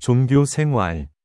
종교 생활.